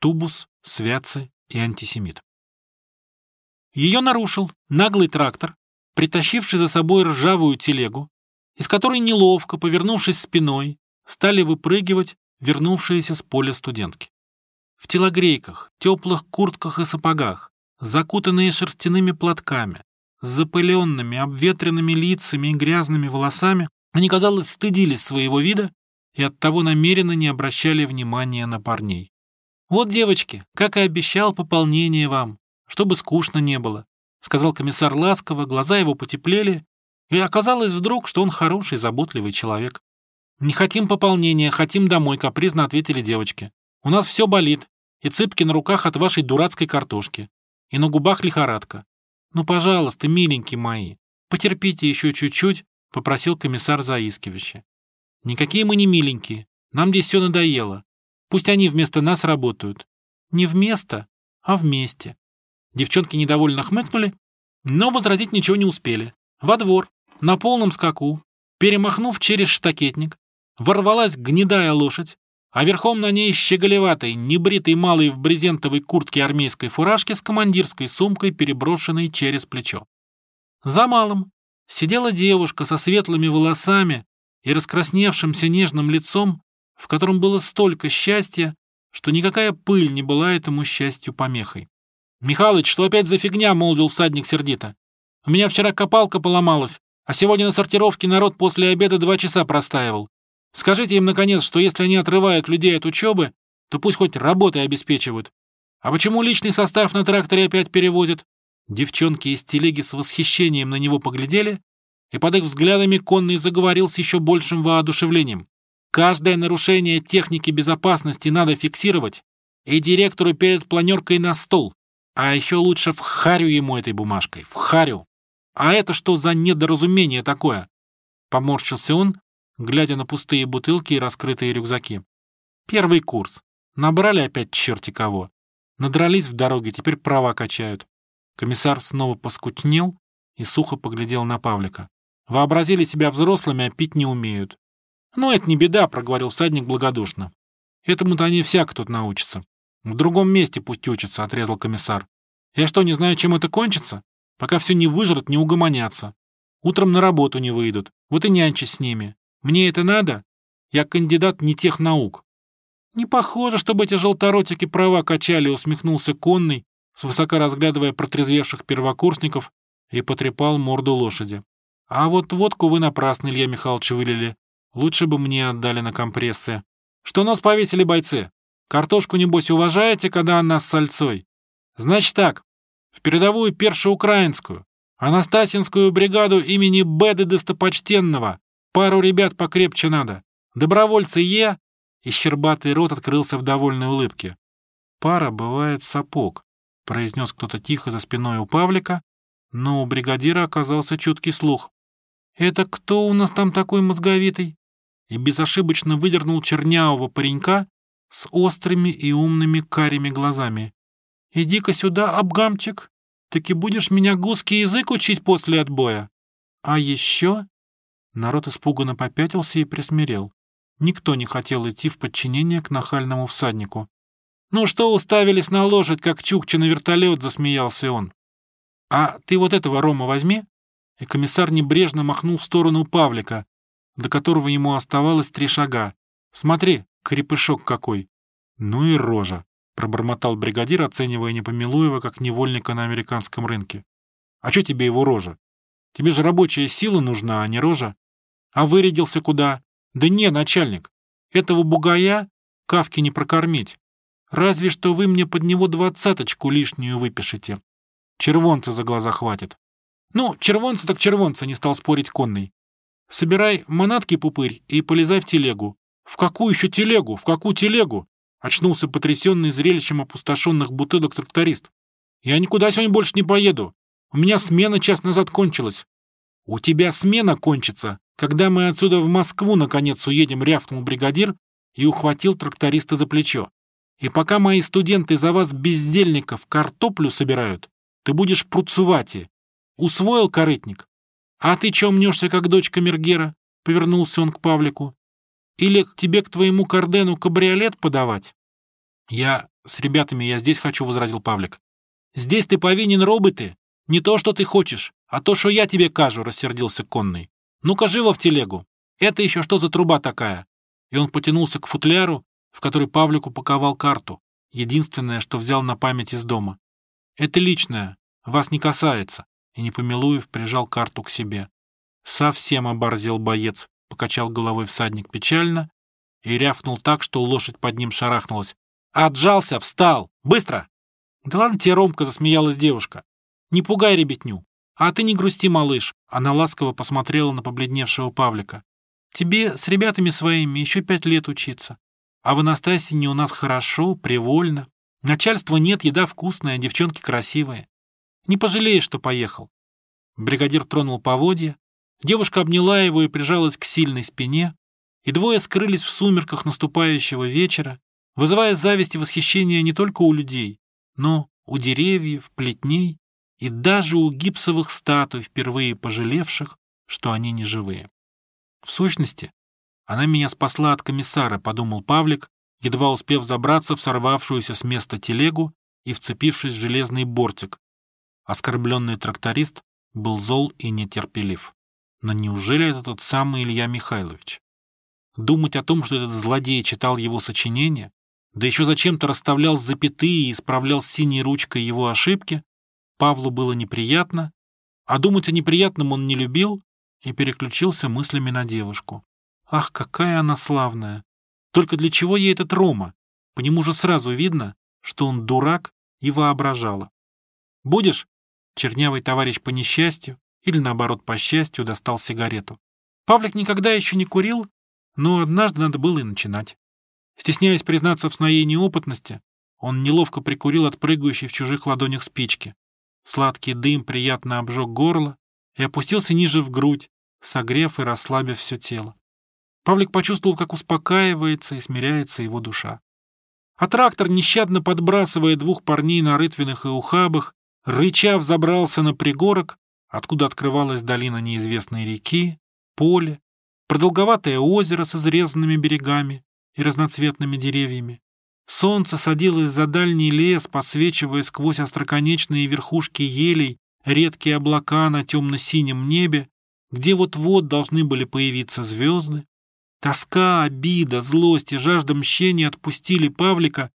тубус, святцы и антисемит. Ее нарушил наглый трактор, притащивший за собой ржавую телегу, из которой неловко, повернувшись спиной, стали выпрыгивать вернувшиеся с поля студентки. В телогрейках, теплых куртках и сапогах, закутанные шерстяными платками, с запыленными, обветренными лицами и грязными волосами, они, казалось, стыдились своего вида и оттого намеренно не обращали внимания на парней. «Вот, девочки, как и обещал, пополнение вам, чтобы скучно не было», сказал комиссар ласково, глаза его потеплели, и оказалось вдруг, что он хороший, заботливый человек. «Не хотим пополнения, хотим домой», капризно ответили девочки. «У нас все болит, и цыпки на руках от вашей дурацкой картошки, и на губах лихорадка. Ну, пожалуйста, миленькие мои, потерпите еще чуть-чуть», попросил комиссар заискивающе. «Никакие мы не миленькие, нам здесь все надоело. Пусть они вместо нас работают. Не вместо, а вместе». Девчонки недовольно хмыкнули, но возразить ничего не успели. Во двор, на полном скаку, перемахнув через штакетник, ворвалась гнедая лошадь, а верхом на ней щеголеватый, небритый малый в брезентовой куртке армейской фуражки с командирской сумкой, переброшенной через плечо. За малым сидела девушка со светлыми волосами и раскрасневшимся нежным лицом, в котором было столько счастья, что никакая пыль не была этому счастью помехой. «Михалыч, что опять за фигня?» — молвил всадник сердито. «У меня вчера копалка поломалась, а сегодня на сортировке народ после обеда два часа простаивал. Скажите им, наконец, что если они отрывают людей от учебы, то пусть хоть работой обеспечивают. А почему личный состав на тракторе опять перевозят?» Девчонки из телеги с восхищением на него поглядели, и под их взглядами конный заговорил с еще большим воодушевлением. «Каждое нарушение техники безопасности надо фиксировать и директору перед планеркой на стол. А еще лучше в харю ему этой бумажкой, в харю. А это что за недоразумение такое? Поморщился он, глядя на пустые бутылки и раскрытые рюкзаки. Первый курс. Набрали опять черти кого. Надрались в дороге, теперь права качают. Комиссар снова поскучнел и сухо поглядел на Павлика. Вообразили себя взрослыми, а пить не умеют. «Ну, это не беда», — проговорил всадник благодушно. «Этому-то они всяко тут научатся. «В другом месте пусть учатся», — отрезал комиссар. «Я что, не знаю, чем это кончится? Пока все не выжрут, не угомонятся. Утром на работу не выйдут. Вот и нянчись с ними. Мне это надо? Я кандидат не тех наук». «Не похоже, чтобы эти желторотики права качали», — усмехнулся конный, свысока разглядывая протрезвевших первокурсников, и потрепал морду лошади. «А вот водку вы напрасно, Илья Михайлович, вылили. Лучше бы мне отдали на компрессы. Что нас повесили бойцы? Картошку, небось, уважаете, когда она с сальцой? Значит так, в передовую першеукраинскую, Анастасинскую бригаду имени Беды Достопочтенного. Пару ребят покрепче надо. Добровольцы Е...» И щербатый рот открылся в довольной улыбке. «Пара бывает сапог», — произнес кто-то тихо за спиной у Павлика, но у бригадира оказался чуткий слух. «Это кто у нас там такой мозговитый?» И безошибочно выдернул чернявого паренька, с острыми и умными карими глазами. «Иди-ка сюда, обгамчик, таки будешь меня гуский язык учить после отбоя. А еще...» Народ испуганно попятился и присмирел. Никто не хотел идти в подчинение к нахальному всаднику. «Ну что уставились на лошадь, как чукча на вертолет?» — засмеялся он. «А ты вот этого Рома возьми?» И комиссар небрежно махнул в сторону Павлика, до которого ему оставалось три шага. «Смотри, Крепышок какой! Ну и рожа!» — пробормотал бригадир, оценивая Непомилуева как невольника на американском рынке. «А что тебе его рожа? Тебе же рабочая сила нужна, а не рожа. А вырядился куда? Да не, начальник, этого бугая кавки не прокормить. Разве что вы мне под него двадцаточку лишнюю выпишете. Червонца за глаза хватит. Ну, червонца так червонца, не стал спорить конный. Собирай манатки, пупырь, и полезай в телегу. «В какую еще телегу? В какую телегу?» Очнулся потрясенный зрелищем опустошенных бутылок тракторист. «Я никуда сегодня больше не поеду. У меня смена час назад кончилась». «У тебя смена кончится, когда мы отсюда в Москву наконец уедем», рявкнул бригадир и ухватил тракториста за плечо. «И пока мои студенты за вас, бездельников, картоплю собирают, ты будешь пруцевати. Усвоил, корытник? А ты чё мнешься, как дочка Мергера?» Повернулся он к Павлику. Или тебе к твоему Кардену кабриолет подавать?» «Я с ребятами, я здесь хочу», — возразил Павлик. «Здесь ты повинен роботы. Не то, что ты хочешь, а то, что я тебе кажу», — рассердился конный. «Ну-ка, живо в телегу. Это еще что за труба такая?» И он потянулся к футляру, в который Павлик упаковал карту, единственное, что взял на память из дома. «Это личное, вас не касается», и, не помилуев, прижал карту к себе. Совсем оборзел боец, покачал головой всадник печально и рявкнул так, что лошадь под ним шарахнулась. «Отжался, встал! Быстро!» «Да ладно тебе, Ромка!» — засмеялась девушка. «Не пугай ребятню! А ты не грусти, малыш!» Она ласково посмотрела на побледневшего Павлика. «Тебе с ребятами своими еще пять лет учиться. А в Анастасине у нас хорошо, привольно. Начальства нет, еда вкусная, девчонки красивые. Не пожалеешь, что поехал». Бригадир тронул поводья. Девушка обняла его и прижалась к сильной спине, и двое скрылись в сумерках наступающего вечера, вызывая зависть и восхищение не только у людей, но у деревьев, плетней и даже у гипсовых статуй, впервые пожалевших, что они не живые. В сущности, она меня спасла от комиссара, подумал Павлик, едва успев забраться в сорвавшуюся с места телегу и вцепившись в железный бортик. Оскорбленный тракторист был зол и нетерпелив. Но неужели это тот самый Илья Михайлович? Думать о том, что этот злодей читал его сочинение, да еще зачем-то расставлял запятые и исправлял синей ручкой его ошибки, Павлу было неприятно, а думать о неприятном он не любил и переключился мыслями на девушку. Ах, какая она славная! Только для чего ей этот Рома? По нему же сразу видно, что он дурак и воображала. «Будешь?» Чернявый товарищ по несчастью или, наоборот, по счастью, достал сигарету. Павлик никогда еще не курил, но однажды надо было и начинать. Стесняясь признаться в своей неопытности, он неловко прикурил от прыгающей в чужих ладонях спички. Сладкий дым приятно обжег горло и опустился ниже в грудь, согрев и расслабив все тело. Павлик почувствовал, как успокаивается и смиряется его душа. А трактор, нещадно подбрасывая двух парней на рытвинах и ухабах, рыча взобрался на пригорок, откуда открывалась долина неизвестной реки, поле, продолговатое озеро с изрезанными берегами, и разноцветными деревьями. Солнце садилось за дальний лес, подсвечивая сквозь остроконечные верхушки елей редкие облака на темно-синем небе, где вот-вот должны были появиться звезды. Тоска, обида, злость и жажда мщения отпустили Павлика,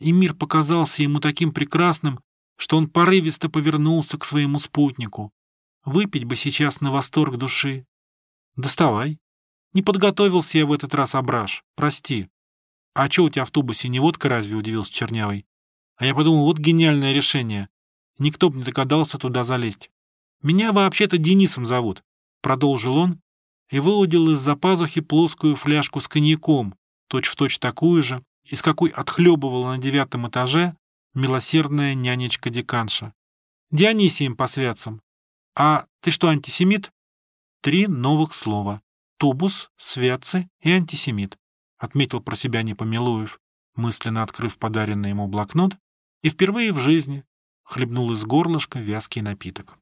и мир показался ему таким прекрасным, что он порывисто повернулся к своему спутнику. Выпить бы сейчас на восторг души. Доставай. Не подготовился я в этот раз, Абраш. Прости. А что у тебя в тубусе, не водка разве, удивился Чернявый? А я подумал, вот гениальное решение. Никто бы не догадался туда залезть. Меня вообще-то Денисом зовут, продолжил он и выудил из-за пазухи плоскую фляжку с коньяком, точь-в-точь точь такую же, из какой отхлебывала на девятом этаже милосердная нянечка-деканша. Дионисием по святцам. А ты что, антисемит? Три новых слова тубус, святцы и антисемит, отметил про себя Непомилуев, мысленно открыв подаренный ему блокнот, и впервые в жизни хлебнул из горлышка вязкий напиток.